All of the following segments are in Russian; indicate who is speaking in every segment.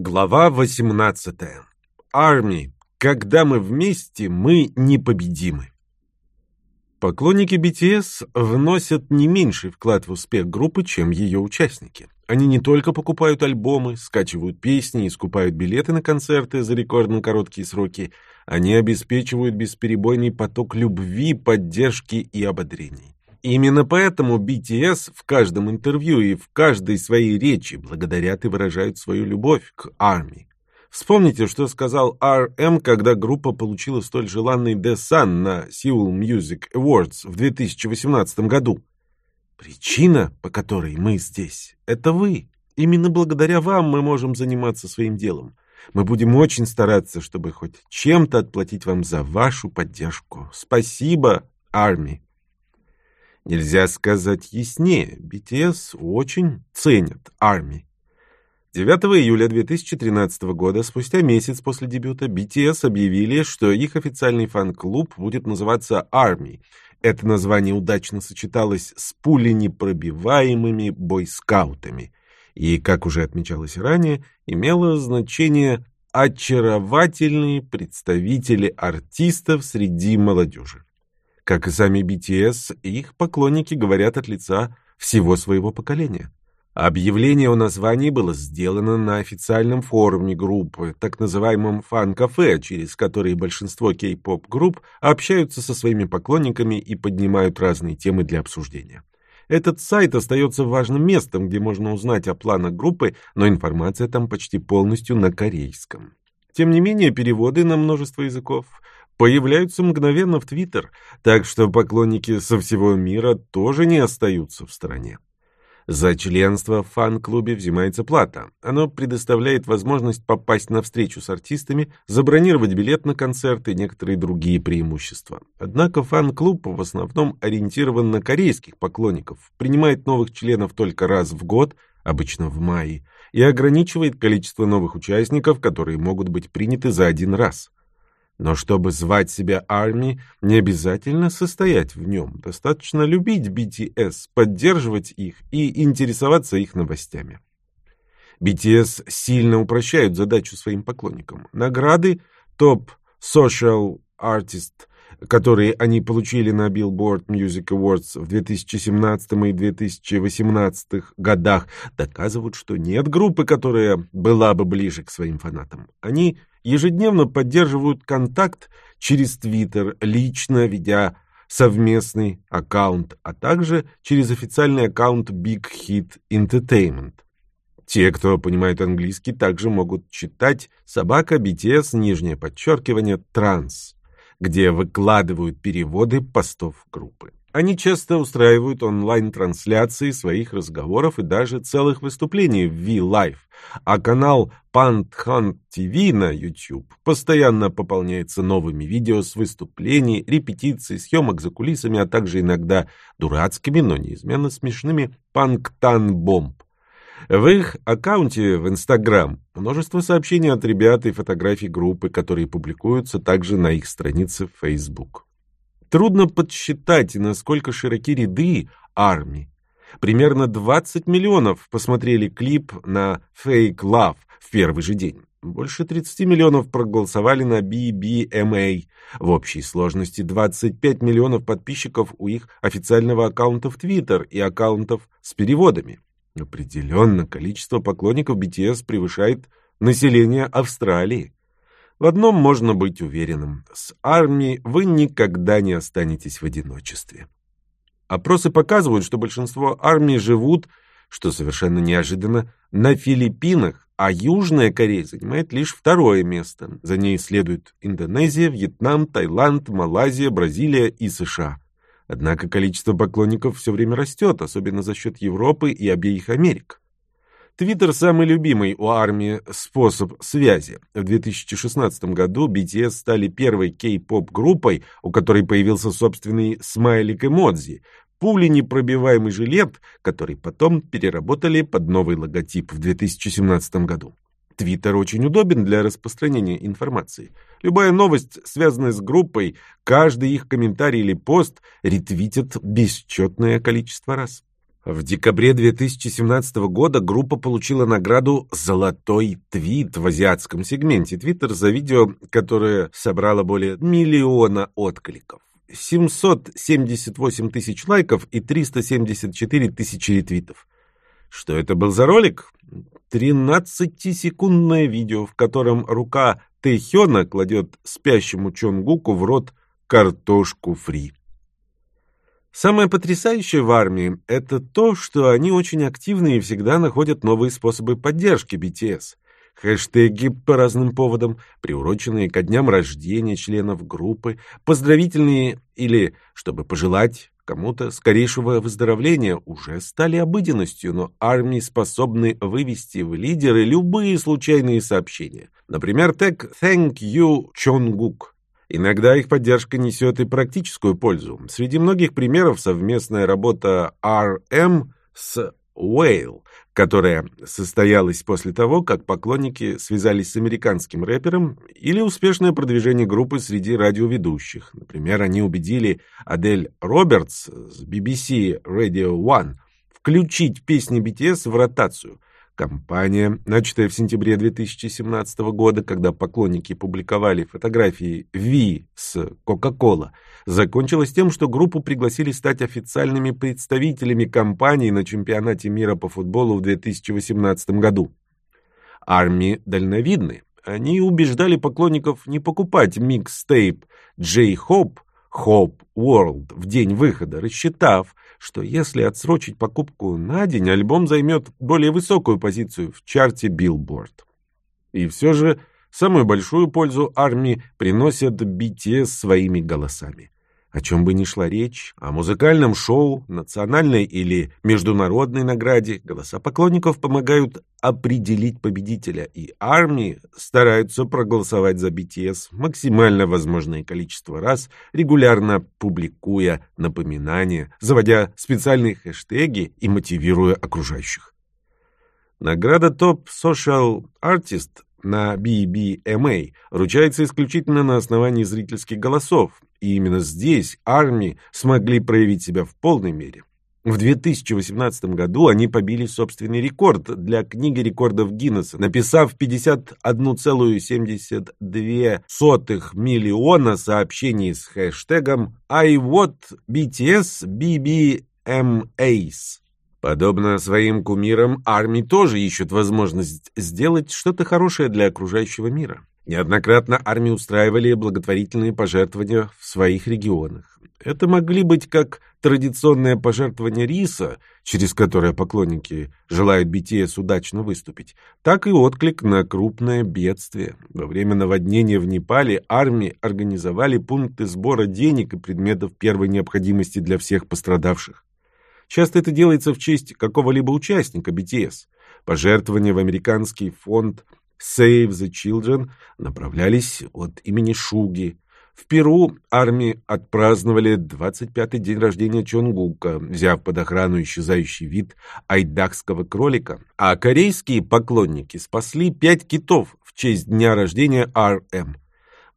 Speaker 1: Глава 18. Арми. Когда мы вместе, мы непобедимы. Поклонники BTS вносят не меньший вклад в успех группы, чем ее участники. Они не только покупают альбомы, скачивают песни и скупают билеты на концерты за рекордно короткие сроки, они обеспечивают бесперебойный поток любви, поддержки и ободрений. Именно поэтому BTS в каждом интервью и в каждой своей речи благодарят и выражают свою любовь к ARMY. Вспомните, что сказал RM, когда группа получила столь желанный The Sun на Seoul Music Awards в 2018 году. Причина, по которой мы здесь, это вы. Именно благодаря вам мы можем заниматься своим делом. Мы будем очень стараться, чтобы хоть чем-то отплатить вам за вашу поддержку. Спасибо, Арми. Нельзя сказать яснее, BTS очень ценят ARMY. 9 июля 2013 года, спустя месяц после дебюта, BTS объявили, что их официальный фан-клуб будет называться ARMY. Это название удачно сочеталось с пуленепробиваемыми бойскаутами и, как уже отмечалось ранее, имело значение «очаровательные представители артистов среди молодежи». Как и сами BTS, их поклонники говорят от лица всего своего поколения. Объявление о названии было сделано на официальном форуме группы, так называемом фан-кафе, через который большинство кей-поп групп общаются со своими поклонниками и поднимают разные темы для обсуждения. Этот сайт остается важным местом, где можно узнать о планах группы, но информация там почти полностью на корейском. Тем не менее, переводы на множество языков появляются мгновенно в Твиттер, так что поклонники со всего мира тоже не остаются в стороне. За членство в фан-клубе взимается плата. Оно предоставляет возможность попасть на встречу с артистами, забронировать билет на концерт и некоторые другие преимущества. Однако фан-клуб в основном ориентирован на корейских поклонников, принимает новых членов только раз в год, обычно в мае, и ограничивает количество новых участников, которые могут быть приняты за один раз. Но чтобы звать себя армией, не обязательно состоять в нем. Достаточно любить BTS, поддерживать их и интересоваться их новостями. BTS сильно упрощают задачу своим поклонникам. Награды топ Social Artist, которые они получили на Billboard Music Awards в 2017 и 2018 годах, доказывают, что нет группы, которая была бы ближе к своим фанатам. Они ежедневно поддерживают контакт через Твиттер, лично ведя совместный аккаунт, а также через официальный аккаунт Big Hit Entertainment. Те, кто понимает английский, также могут читать «Собака BTS», нижнее подчеркивание, «Транс», где выкладывают переводы постов группы. Они часто устраивают онлайн-трансляции своих разговоров и даже целых выступлений в V-Live, а канал Panthunt TV на YouTube постоянно пополняется новыми видео с выступлений, репетиций, съемок за кулисами, а также иногда дурацкими, но неизменно смешными Панктан Бомб. В их аккаунте в Instagram множество сообщений от ребят и фотографий группы, которые публикуются также на их странице в Facebook. Трудно подсчитать, насколько широки ряды армии. Примерно 20 миллионов посмотрели клип на Fake Love в первый же день. Больше 30 миллионов проголосовали на BBMA. В общей сложности 25 миллионов подписчиков у их официального аккаунта в Twitter и аккаунтов с переводами. Определенно, количество поклонников BTS превышает население Австралии. В одном можно быть уверенным. С армией вы никогда не останетесь в одиночестве. Опросы показывают, что большинство армий живут, что совершенно неожиданно, на Филиппинах, а Южная Корея занимает лишь второе место. За ней следуют Индонезия, Вьетнам, Таиланд, Малайзия, Бразилия и США. Однако количество поклонников все время растет, особенно за счет Европы и обеих Америк. Твиттер – самый любимый у армии способ связи. В 2016 году BTS стали первой кей-поп-группой, у которой появился собственный смайлик-эмодзи, пуленепробиваемый жилет, который потом переработали под новый логотип в 2017 году. Твиттер очень удобен для распространения информации. Любая новость, связанная с группой, каждый их комментарий или пост ретвитят бесчетное количество раз. В декабре 2017 года группа получила награду «Золотой твит» в азиатском сегменте Twitter за видео, которое собрало более миллиона откликов. 778 тысяч лайков и 374 тысячи ретвитов. Что это был за ролик? 13-секундное видео, в котором рука Тэхёна кладет спящему Чонгуку в рот картошку фри. Самое потрясающее в армии – это то, что они очень активны и всегда находят новые способы поддержки BTS. Хэштеги по разным поводам, приуроченные ко дням рождения членов группы, поздравительные или чтобы пожелать кому-то скорейшего выздоровления уже стали обыденностью, но армии способны вывести в лидеры любые случайные сообщения. Например, тег «Thank you, Чонгук» Иногда их поддержка несет и практическую пользу. Среди многих примеров совместная работа RM с Whale, которая состоялась после того, как поклонники связались с американским рэпером, или успешное продвижение группы среди радиоведущих. Например, они убедили Адель Робертс с BBC Radio One включить песни BTS в ротацию – Компания, начатая в сентябре 2017 года, когда поклонники публиковали фотографии Ви с Coca-Cola, закончилась тем, что группу пригласили стать официальными представителями компании на чемпионате мира по футболу в 2018 году. Армии дальновидны. Они убеждали поклонников не покупать микстейп J-Hope Hope World в день выхода, рассчитав, что если отсрочить покупку на день, альбом займет более высокую позицию в чарте Billboard. И все же самую большую пользу армии приносят BTS своими голосами. О чем бы ни шла речь, о музыкальном шоу, национальной или международной награде, голоса поклонников помогают определить победителя, и армии стараются проголосовать за BTS максимально возможное количество раз, регулярно публикуя напоминания, заводя специальные хэштеги и мотивируя окружающих. Награда Top Social Artist на BBMA вручается исключительно на основании зрительских голосов, и именно здесь армии смогли проявить себя в полной мере. В 2018 году они побили собственный рекорд для книги рекордов Гиннесса, написав 51,72 миллиона сообщений с хэштегом I want BTS BBMAs. Подобно своим кумирам, армии тоже ищут возможность сделать что-то хорошее для окружающего мира. Неоднократно армии устраивали благотворительные пожертвования в своих регионах. Это могли быть как традиционное пожертвование риса, через которое поклонники желают BTS удачно выступить, так и отклик на крупное бедствие. Во время наводнения в Непале армии организовали пункты сбора денег и предметов первой необходимости для всех пострадавших. Часто это делается в честь какого-либо участника BTS. Пожертвования в американский фонд Save the Children направлялись от имени Шуги. В Перу армии отпраздновали 25-й день рождения Чонгука, взяв под охрану исчезающий вид айдакского кролика, а корейские поклонники спасли пять китов в честь дня рождения РМ.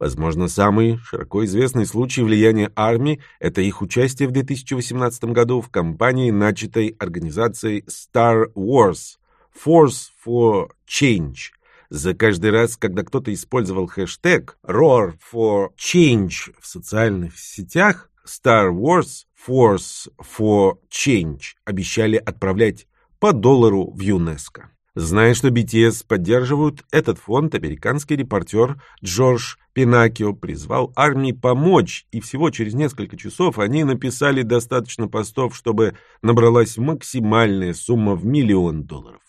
Speaker 1: Возможно, самый широко известный случай влияния армии – это их участие в 2018 году в кампании, начатой организацией Star Wars – Force for Change. За каждый раз, когда кто-то использовал хэштег Roar for Change в социальных сетях, Star Wars Force for Change обещали отправлять по доллару в ЮНЕСКО. Зная, что BTS поддерживают этот фонд, американский репортер Джордж Пинакио призвал армии помочь, и всего через несколько часов они написали достаточно постов, чтобы набралась максимальная сумма в миллион долларов.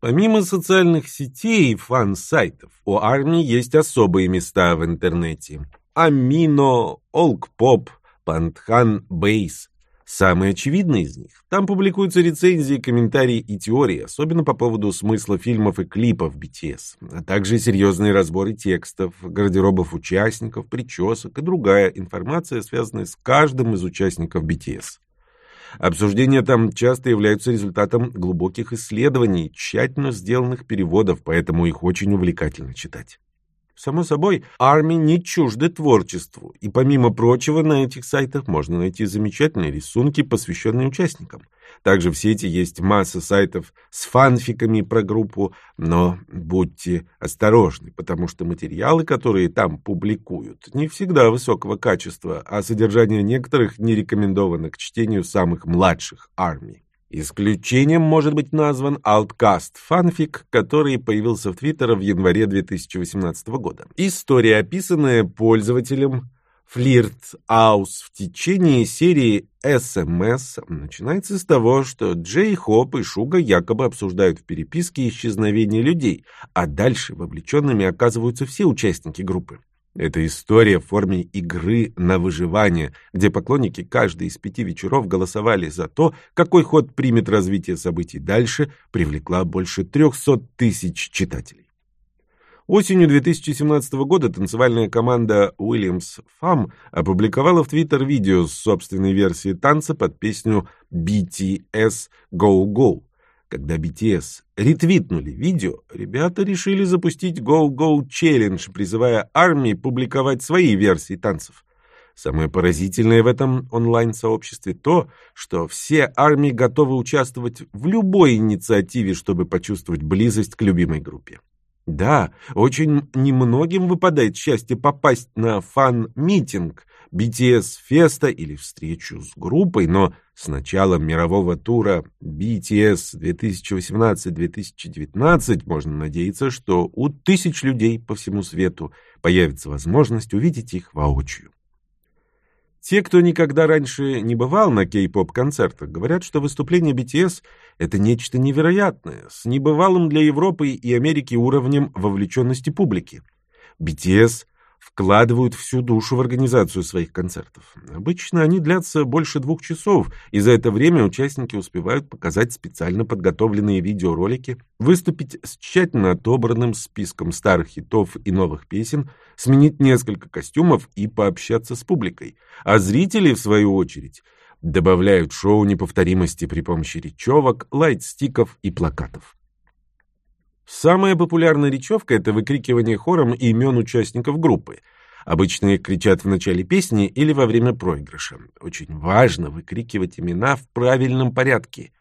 Speaker 1: Помимо социальных сетей и фан-сайтов, у армии есть особые места в интернете. Amino, Allkpop, Bangtan Base, Самые очевидные из них. Там публикуются рецензии, комментарии и теории, особенно по поводу смысла фильмов и клипов BTS, а также серьезные разборы текстов, гардеробов участников, причесок и другая информация, связанная с каждым из участников BTS. Обсуждения там часто являются результатом глубоких исследований, тщательно сделанных переводов, поэтому их очень увлекательно читать. Само собой, армии не чужды творчеству, и помимо прочего на этих сайтах можно найти замечательные рисунки, посвященные участникам. Также в сети есть масса сайтов с фанфиками про группу, но будьте осторожны, потому что материалы, которые там публикуют, не всегда высокого качества, а содержание некоторых не рекомендовано к чтению самых младших армий. Исключением может быть назван Outcast фанфик, который появился в Твиттер в январе 2018 года. История, описанная пользователем Флирт Аус в течение серии СМС начинается с того, что Джей Хоп и Шуга якобы обсуждают в переписке исчезновение людей, а дальше вовлеченными оказываются все участники группы. Это история в форме игры на выживание, где поклонники каждый из пяти вечеров голосовали за то, какой ход примет развитие событий дальше, привлекла больше 300 тысяч читателей. Осенью 2017 года танцевальная команда Williams Fam опубликовала в Твиттер видео с собственной версией танца под песню BTS Go Go. Когда BTS ретвитнули видео, ребята решили запустить Go Go Challenge, призывая армии публиковать свои версии танцев. Самое поразительное в этом онлайн-сообществе то, что все армии готовы участвовать в любой инициативе, чтобы почувствовать близость к любимой группе. Да, очень немногим выпадает счастье попасть на фан-митинг, BTS-феста или встречу с группой, но с началом мирового тура BTS 2018-2019 можно надеяться, что у тысяч людей по всему свету появится возможность увидеть их воочию. Те, кто никогда раньше не бывал на кей-поп-концертах, говорят, что выступление BTS — это нечто невероятное, с небывалым для Европы и Америки уровнем вовлеченности публики. BTS вкладывают всю душу в организацию своих концертов. Обычно они длятся больше двух часов, и за это время участники успевают показать специально подготовленные видеоролики, выступить с тщательно отобранным списком старых хитов и новых песен, сменить несколько костюмов и пообщаться с публикой. А зрители, в свою очередь, добавляют шоу неповторимости при помощи речевок, лайт-стиков и плакатов. Самая популярная речевка — это выкрикивание хором имен участников группы. Обычно их кричат в начале песни или во время проигрыша. Очень важно выкрикивать имена в правильном порядке.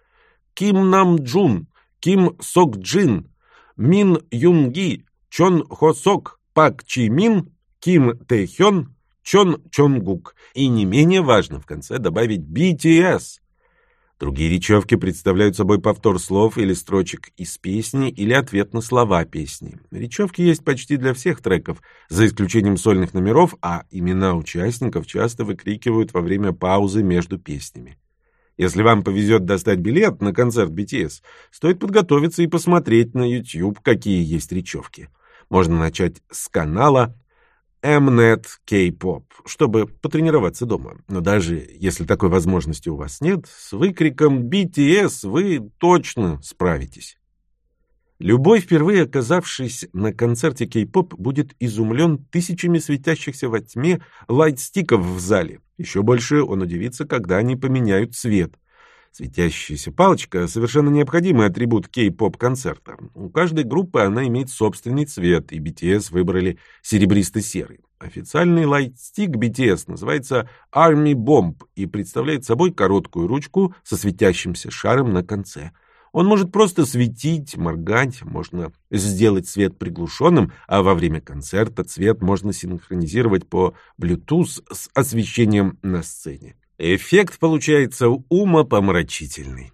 Speaker 1: Ким Нам Джун, Ким Сок Джин, Мин Юнги, Чон Хо Сок, Пак Чи Мин, Ким Тэ Хён, Чон Чонгук. И не менее важно в конце добавить BTS. Другие речевки представляют собой повтор слов или строчек из песни или ответ на слова песни. Речевки есть почти для всех треков, за исключением сольных номеров, а имена участников часто выкрикивают во время паузы между песнями. Если вам повезет достать билет на концерт BTS, стоит подготовиться и посмотреть на YouTube, какие есть речевки. Можно начать с канала Mnet K-pop, чтобы потренироваться дома. Но даже если такой возможности у вас нет, с выкриком BTS вы точно справитесь. Любой, впервые оказавшись на концерте кей-поп, будет изумлен тысячами светящихся во тьме лайтстиков в зале. Еще больше он удивится, когда они поменяют цвет. Светящаяся палочка — совершенно необходимый атрибут кей-поп-концерта. У каждой группы она имеет собственный цвет, и BTS выбрали серебристо-серый. Официальный лайтстик BTS называется Army Bomb и представляет собой короткую ручку со светящимся шаром на конце. Он может просто светить, моргать, можно сделать свет приглушенным, а во время концерта цвет можно синхронизировать по Bluetooth с освещением на сцене. Эффект получается умопомрачительный.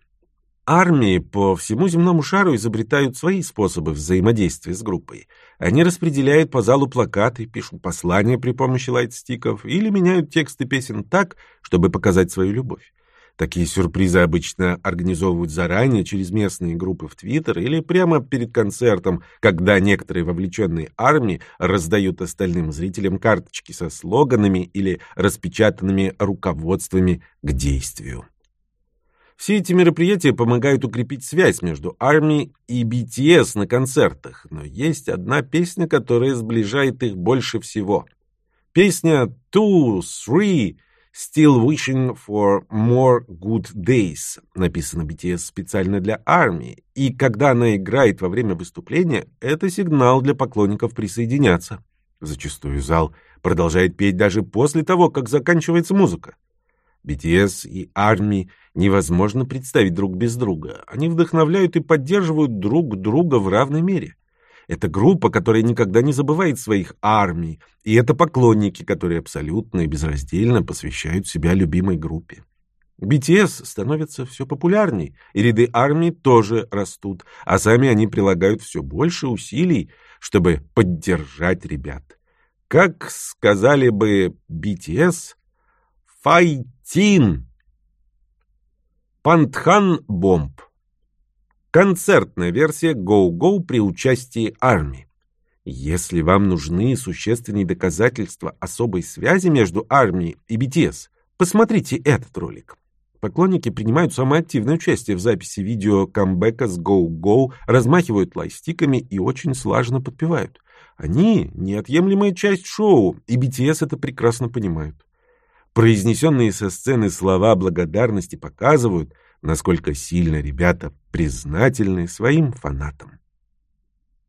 Speaker 1: Армии по всему земному шару изобретают свои способы взаимодействия с группой. Они распределяют по залу плакаты, пишут послания при помощи лайтстиков или меняют тексты песен так, чтобы показать свою любовь. Такие сюрпризы обычно организовывают заранее через местные группы в Твиттер или прямо перед концертом, когда некоторые вовлеченные армии раздают остальным зрителям карточки со слоганами или распечатанными руководствами к действию. Все эти мероприятия помогают укрепить связь между армией и BTS на концертах, но есть одна песня, которая сближает их больше всего. Песня «Two, Three» Still Wishing for More Good Days написано BTS специально для армии, и когда она играет во время выступления, это сигнал для поклонников присоединяться. Зачастую зал продолжает петь даже после того, как заканчивается музыка. BTS и ARMY невозможно представить друг без друга. Они вдохновляют и поддерживают друг друга в равной мере. Это группа, которая никогда не забывает своих армий, и это поклонники, которые абсолютно и безраздельно посвящают себя любимой группе. BTS становится все популярней, и ряды армий тоже растут, а сами они прилагают все больше усилий, чтобы поддержать ребят. Как сказали бы BTS, «Файтин!» Пантхан Бомб Концертная версия Go-Go при участии армии. Если вам нужны существенные доказательства особой связи между армией и BTS, посмотрите этот ролик. Поклонники принимают самое активное участие в записи видео камбэка с Go-Go, размахивают лайстиками и очень слаженно подпевают. Они — неотъемлемая часть шоу, и BTS это прекрасно понимают. Произнесенные со сцены слова благодарности показывают, насколько сильно ребята признательны своим фанатам.